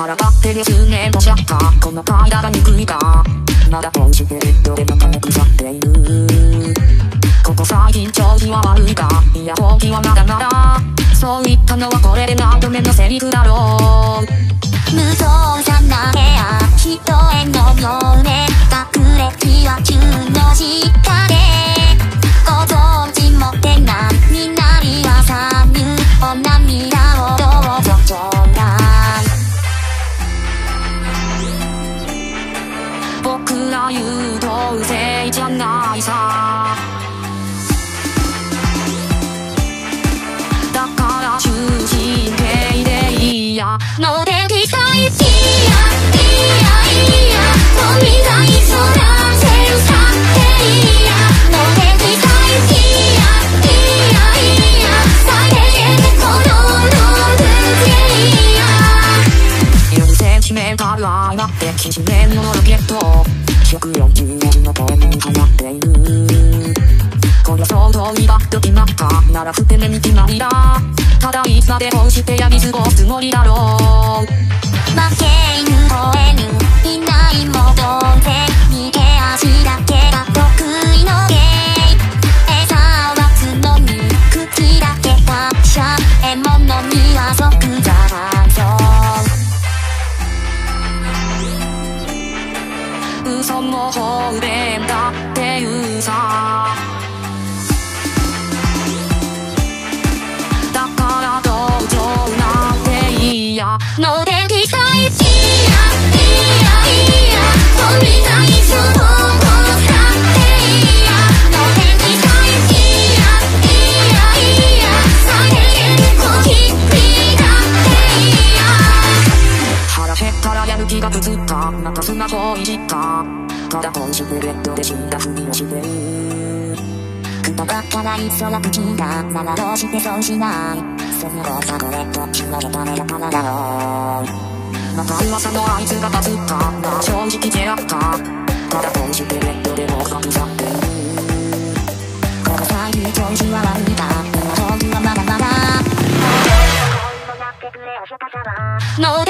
腹立ってるすねもしちゃったこの間が憎いかまだポンシベットで仲良くさってい。るここ最近調子は悪い。かい。や本気はまだまだそう言ったのはこれで何度目のセリフだろう無造作な部屋人僕ら優等生じゃないさ。だから終身刑でいいや。のできたいやいや。いや。飛び出いそうなセンサっていや。のできたいいや。いや。いや。最低限このロールでいや。4センチメーター相まってきしめんのロケット。140文字のポエムにハマっているこりゃ相当威張っときまった。ならふてめに決まりだただいつまでこうしてやり過ごすつもりだろう。負け犬吠えぬいないも同然逃げ足だけが得意のゲイ餌は角に口だけ達者獲物には即座反応嘘も方便だってうさだから同情なんていいやのできたいいやいやいや飛び出いそのできたいいやいやいや最低限こき火だっていや腹減ったらやる気がぶつったまたスマホをいじったただ本宿ベッドで死んだふりをしてるくたばっかない空口がならどうしてそうしないその後さこれと広げためだからだろうまた噂のあいつがバズったまあ正直であったただ本宿ベッドでもう隠さってるここ最近調子は悪いか今本気はまだまだのできたいいや